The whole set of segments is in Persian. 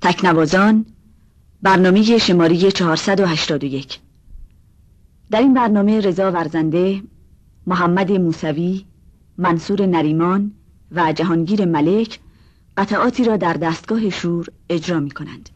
تکنوازان برنامه شماره 481 در این برنامه رضا ورزنده محمد موسوی منصور نریمان و جهانگیر ملک قطعاتی را در دستگاه شور اجرا می کنند.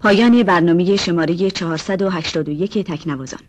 پایان برنامه شماره 481 تکنوازان.